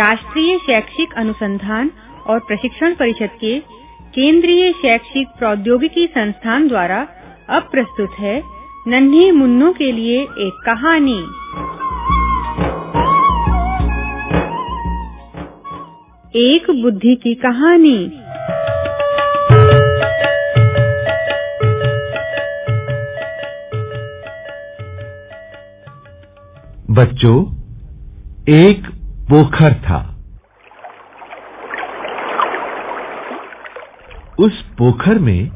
राष्ट्रीय शैक्षिक अनुसंधान और प्रशिक्षण परिषद के केंद्रीय शैक्षिक प्रौद्योगिकी संस्थान द्वारा अब प्रस्तुत है नन्हे मुन्नों के लिए एक कहानी। एक बुद्धि की कहानी। बच्चों, एक पोखर था। उस पोखर में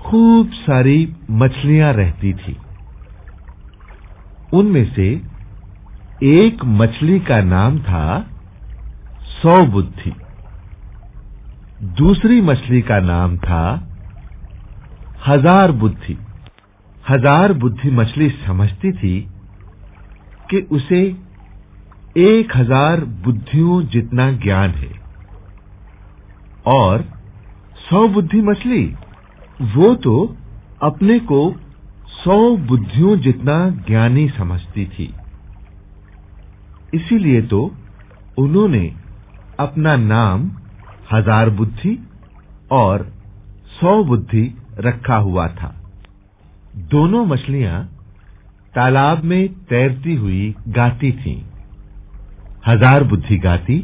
खूब सारी मछलियाँ रहती थी। उनमें से एक मछली का नाम था सौ बुद्धि दूसरी मछली का नाम था हज़ार बुद्धि। हज़ार बुद्धि मछली समझती थी कि उसे एक हज़ार बुद्धियों जितना ज्ञान है। और सौ बुद्धि मछली, वो तो अपने को सौ बुद्धियों जितना ज्ञानी समझती थी। इसीलिए तो उन्होंने अपना नाम हज़ार बुद्धि और सौ बुद्धि रखा हुआ था। दोनों मछलियाँ तालाब में तैरती हुई गाती थीं। हज़ार बुद्धि गाती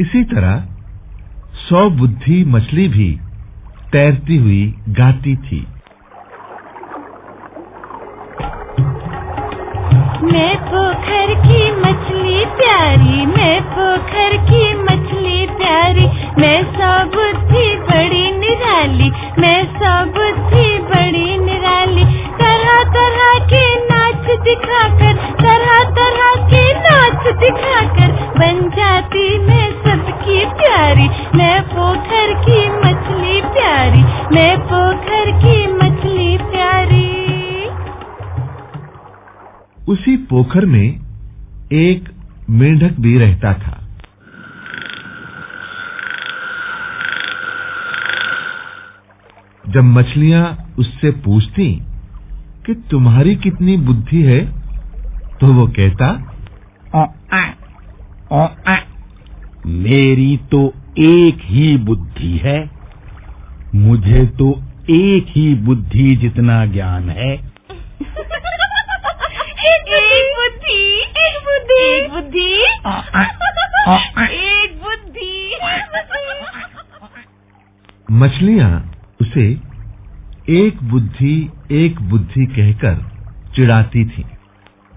इसी तरह सौ बुद्धि मछली भी तैरती हुई गाती थी। मैं पोखर की मछली प्यारी, मैं पोखर की मछली प्यारी, मैं सौ बुद्धि बड़ी निराली, मैं सौ बुद्धि बड़ी निराली। तरह तरह के नाच दिखाकर, तरह तरह के नाच दिखाकर पोखर में एक मेंढक भी रहता था जब मछलियाँ उससे पूछती कि तुम्हारी कितनी बुद्धि है तो वो कहता ओ आ, ओ आ। मेरी तो एक ही बुद्धि है मुझे तो एक ही बुद्धि जितना ज्ञान है एक बुद्धि एक बुद्धि एक बुद्धि ओ आ, ओ आ। एक बुद्धि। मछलियाँ उसे एक बुद्धि एक बुद्धि कहकर चिढ़ाती थीं।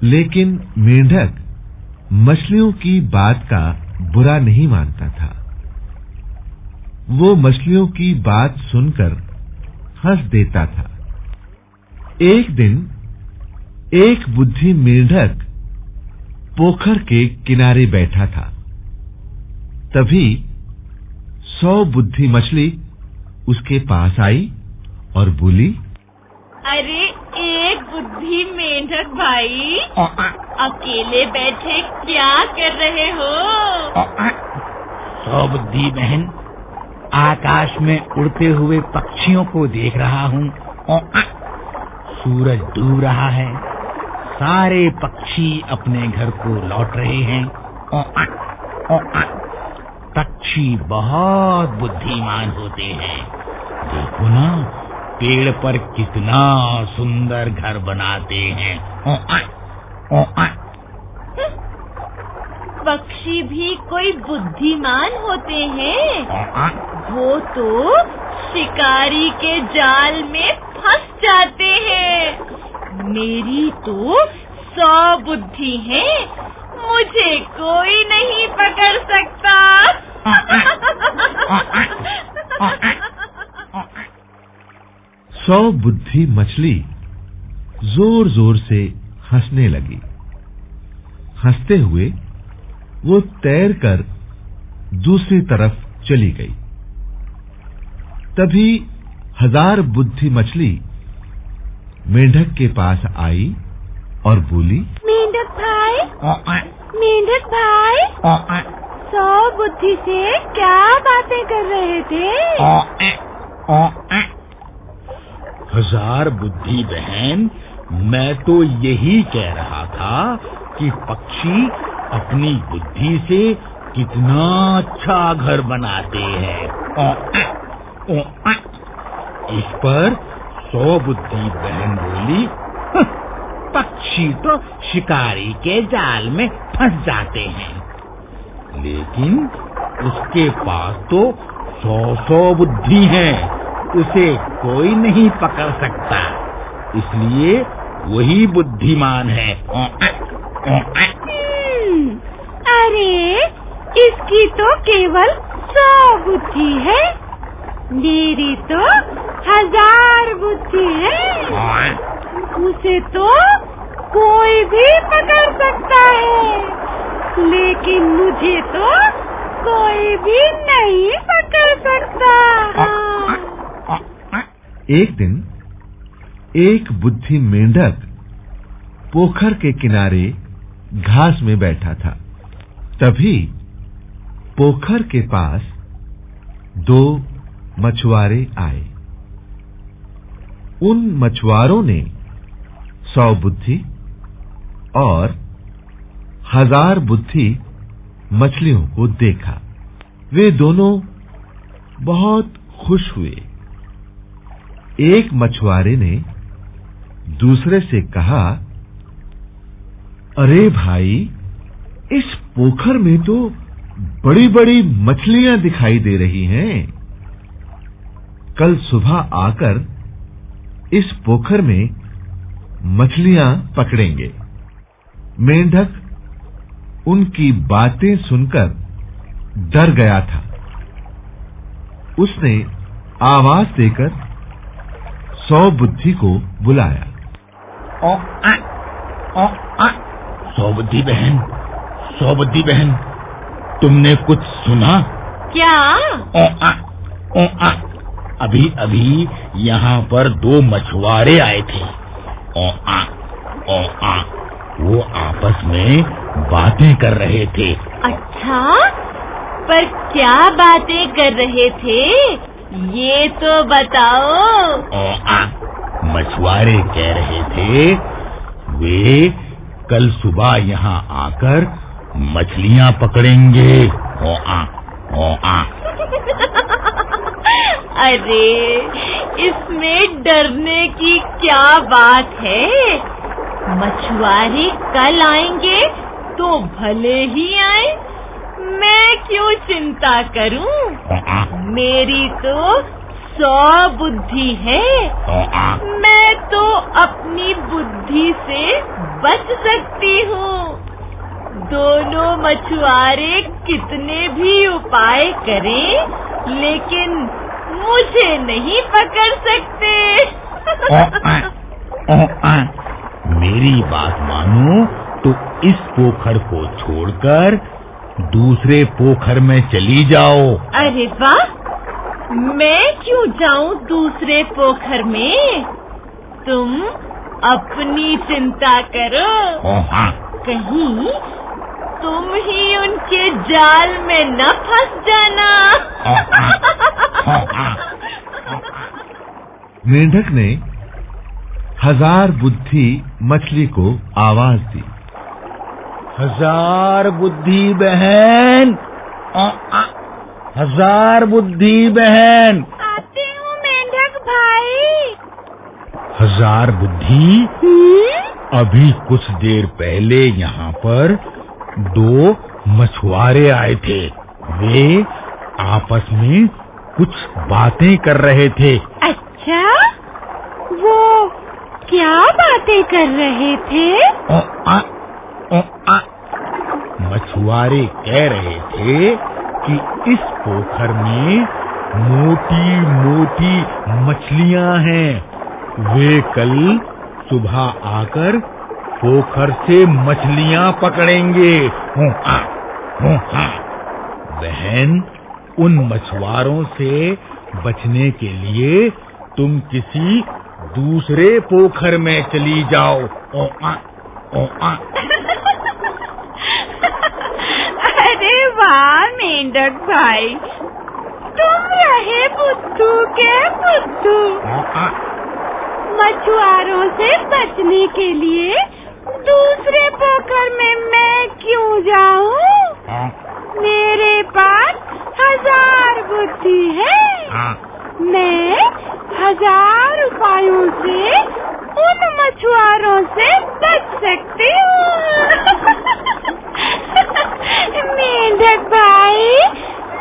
लेकिन मेंढक मछलियों की बात का बुरा नहीं मानता था। वो मछलियों की बात सुनकर हंस देता था। एक दिन एक बुद्धि मेंढक पोखर के किनारे बैठा था। तभी सौ बुद्धि मछली उसके पास आई और बोली अरे एक बुद्धि मेंढक भाई अकेले बैठे क्या कर रहे हो? सौ बुद्धि बहन आकाश में उड़ते हुए पक्षियों को देख रहा हूँ। सूरज डूब रहा है। सारे पक्षी अपने घर को लौट रहे हैं। ओ आ, ओ आ। पक्षी बहुत बुद्धिमान होते हैं। देखो ना पेड़ पर कितना सुंदर घर बनाते हैं। ओ आ, ओ आ। पक्षी भी कोई बुद्धिमान होते हैं। वो तो शिकारी के जाल में फंस जाते हैं मेरी तो सौ बुद्धि है। मुझे कोई नहीं पकड़ सकता। सौ बुद्धि मछली ज़ोर ज़ोर से हंसने लगी। हँसते हुए वो तैर कर दूसरी तरफ़ चली गई। तभी हज़ार बुद्धि मछली मेंढक के पास आई और बोली मेंढक भाई? मेंढक भाई? सौ बुद्धि से क्या बातें कर रहे थे। हज़ार बुद्धि बहन मैं तो यही कह रहा था कि पक्षी अपनी बुद्धि से कितना अच्छा घर बनाते हैं। इस पर सौ बुद्धि बहन बोली पक्षी तो शिकारी के जाल में फंस जाते हैं। लेकिन उसके पास तो सौ सौ बुद्धि है। उसे कोई नहीं पकड़ सकता। इसलिए वही बुद्धिमान है। हम्म, अरे इसकी तो केवल सौ बुद्धि है। मेरी तो हज़ार बुद्धि है। ओ, उसे तो कोई भी पकड़ सकता है। लेकिन मुझे तो कोई भी नहीं पकड़ सकता। हाँ। एक दिन एक बुद्धि मेंढक पोखर के किनारे घास में बैठा था। तभी पोखर के पास दो मछुआरे आए। उन मछुआरों ने सौ बुद्धि और हज़ार बुद्धि मछलियों को देखा। वे दोनों बहुत खुश हुए। एक मछुआरे ने दूसरे से कहा, अरे भाई, इस पोखर में तो बड़ी-बड़ी मछलियाँ दिखाई दे रही हैं। कल सुबह आकर इस पोखर में मछलियाँ पकड़ेंगे। मेंढक उनकी बातें सुनकर डर गया था। उसने आवाज़ देकर सौ बुद्धि को बुलाया। ओ, आ, ओ, आ। सौबुद्धि बहन सौबुद्धि बहन तुमने कुछ सुना? क्या? ओ, आ, ओ, आ। अभी अभी यहाँ पर दो मछुआरे आए थे ओ, आ, ओ, आ। वो आपस में बातें कर रहे थे अच्छा पर क्या बातें कर रहे थे ये तो बताओ ओ, आ। मछुआरे कह रहे थे वे कल सुबह यहाँ आकर मछलियाँ पकड़ेंगे ओ, आ, ओ, आ। अरे इसमें डरने की क्या बात है? मछुआरे कल आएँगे तो भले ही आए। मैं क्यों चिंता करूँ? मेरी तो सौ बुद्धि है। मैं तो अपनी बुद्धि से बच सकती हूँ। दोनों मछुआरे कितने भी उपाय करें लेकिन मुझे नहीं पकड़ सकते। ओ, आ, ओ, आ। मेरी बात मानो तो इस पोखर को छोड़कर दूसरे पोखर में चली जाओ। अरे वाह मैं क्यों जाऊँ दूसरे पोखर में? तुम अपनी चिंता करो। ओ, हाँ। कहीं तुम ही उनके जाल में न फंस जाना। मेंढक ने हज़ार बुद्धि मछली को आवाज़ दी हज़ार बुद्धि बहन आ। हज़ार बुद्धि बहन आती हूँ मेंढक भाई हज़ार बुद्धि हम्म? अभी कुछ देर पहले यहाँ पर दो मछुआरे आए थे। वे आपस में कुछ बातें कर रहे थे। अच्छा? वो क्या बातें कर रहे थे? ओ, आ, ओ, आ। मछुआरे कह रहे थे कि इस पोखर में मोटी मोटी मछलियाँ हैं। वे कल सुबह आकर पोखर से मछलियाँ पकड़ेंगे। हूँ हाँ हूँ हाँ। बहन उन मछुआरों से बचने के लिए तुम किसी दूसरे पोखर में चली जाओ। ओ आ, ओ आ। अरे वाह मेंढक भाई। तुम रहे बुद्धू के बुद्धू? मछुआरों से बचने के लिए दूसरे पोखर में मैं क्यों जाऊँ? हाँ, मेरे पास हज़ार बुद्धि है। हाँ। मैं हज़ार उपायों से उन मछुआरों से बच सकती हूँ। मेंढक भाई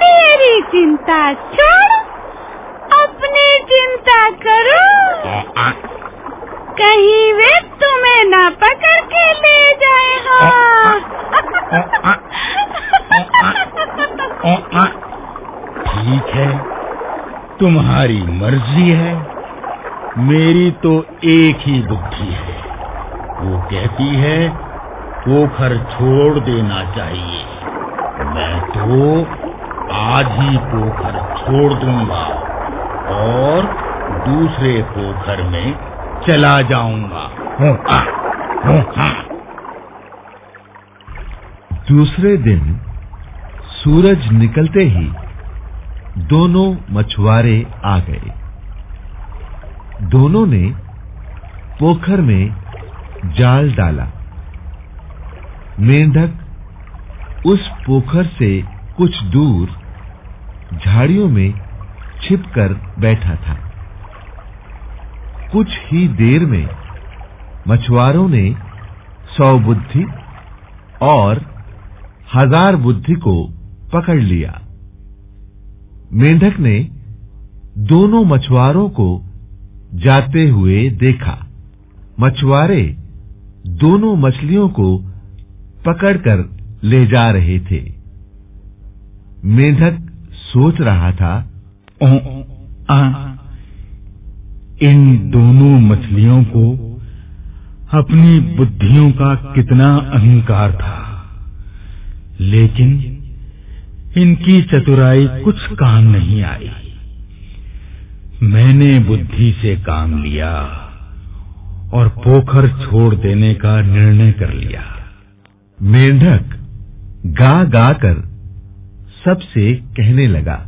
मेरी चिंता छोड़। अपनी चिंता करो। कहीं वे ना पकड़ के ले जाए। ठीक है, तुम्हारी मर्ज़ी है मेरी तो एक ही बुद्धि है वो कहती है, पोखर छोड़ देना चाहिए मैं तो आज ही पोखर छोड़ दूँगा और दूसरे पोखर में चला जाऊँगा। दूसरे दिन सूरज निकलते ही दोनों मछुआरे आ गए। दोनों ने पोखर में जाल डाला। मेंढक उस पोखर से कुछ दूर झाड़ियों में छिपकर बैठा था। कुछ ही देर में मछुआरों ने सौ बुद्धि और हज़ार बुद्धि को पकड़ लिया। मेंढक ने दोनों मछुआरों को जाते हुए देखा। मछुआरे दोनों मछलियों को पकड़कर ले जा रहे थे। मेंढक सोच रहा था ओ, आ, इन दोनों मछलियों को अपनी बुद्धियों का कितना अहंकार था। लेकिन इनकी चतुराई कुछ काम नहीं आई। मैंने बुद्धि से काम लिया और पोखर छोड़ देने का निर्णय कर लिया। मेंढक गा गा कर सबसे कहने लगा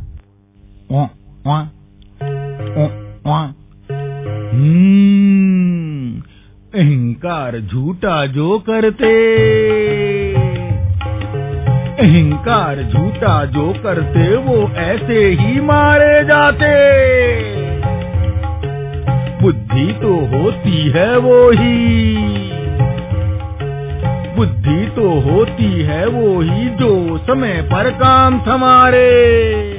हम्म, अहंकार झूठा जो करते। अहंकार झूठा जो करते, वो ऐसे ही मारे जाते। बुद्धि तो होती है वो ही। बुद्धि तो होती है वो ही जो समय पर काम थमारे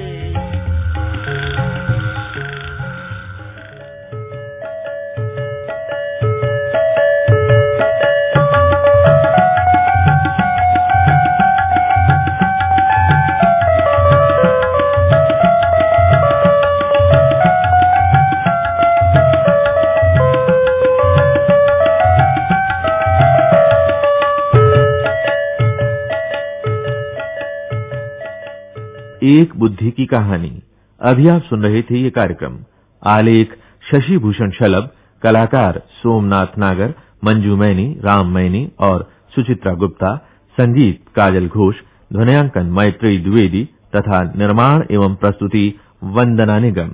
एक बुद्धि की कहानी। अभी आप सुन रहे थे ये कार्यक्रम। आलेख शशि भूषण शलभ, कलाकार सोमनाथ नागर, मंजू मैनी, राम मैनी और सुचित्रा गुप्ता, संगीत काजल घोष, ध्वनियांकन मैत्री द्विवेदी तथा निर्माण एवं प्रस्तुति वंदना निगम।